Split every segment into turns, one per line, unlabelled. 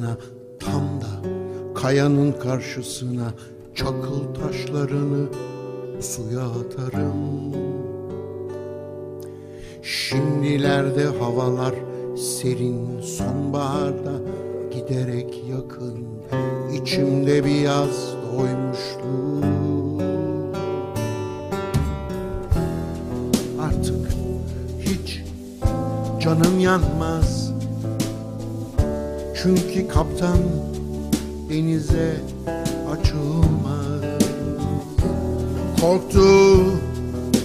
kıyısına tam da kayanın karşısına çakıl taşlarını suya atarım. Şimdilerde havalar serin sonbaharda giderek yakın. İçimde bir yaz doymuşluğu Artık hiç canım yanmaz Çünkü kaptan denize açılmaz. Korktu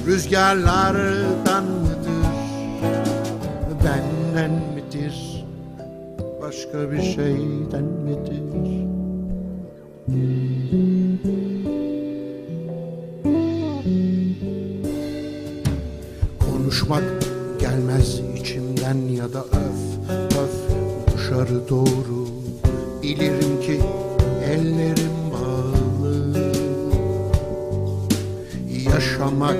rüzgarlardan mıdır? Benden midir? Başka bir şeyden midir? Konuşmak gelmez içimden ya da öf öf dışarı doğru. Bilirim ki ellerim bağlı. Yaşamak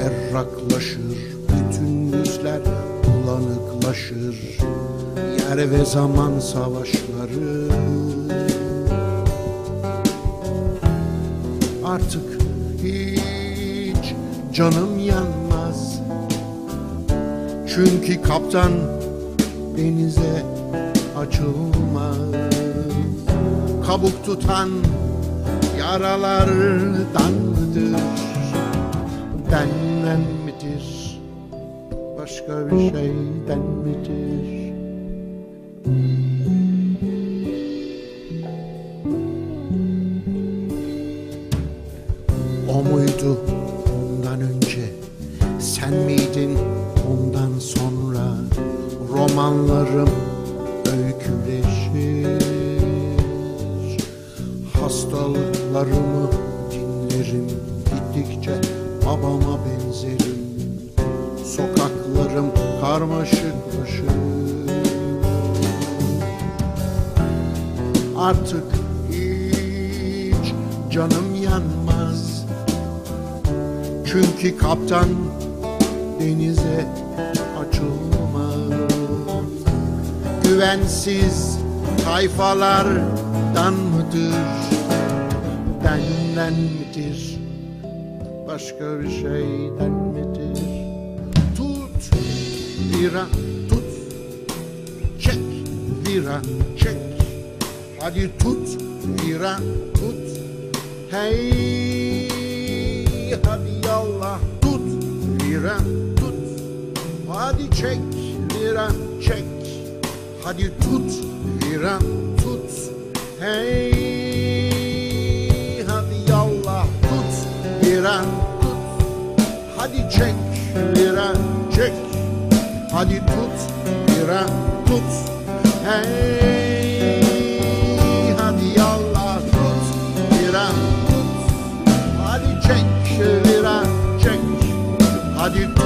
berraklaşır Bütün yüzler bulanıklaşır. Yer ve zaman savaşları. Artık hiç canım yanmaz. Çünkü kaptan denize açılmaz. Kabuk tutan yaralardan mıdır Benden midir? Başka bir şeyden midir? O muydu ondan önce? Sen miydin ondan sonra Romanlarım öyküleşir. Hastalıklarımı dinlerim Gittikçe babama benzerim. Sokaklarım karmaşıklaşır Artık hiç canım yanmaz. Çünkü kaptan denize açılmaz Güvensiz tayfalardan mıdır? Benden midir? Başka bir şeyden midir? Tut vira tut. Çek vira çek. Hadi tut vira tut. Hey hadi yallah. Tut vira tut. Hadi çek vira çek Hadi tut vira tut. Hey hadi yallah tut. Vira tut. Hadi çek vira çek. Hadi tut vira tut. Hey hadi yallah tut. Vira tut. Hadi çek vira çek. Hadi tut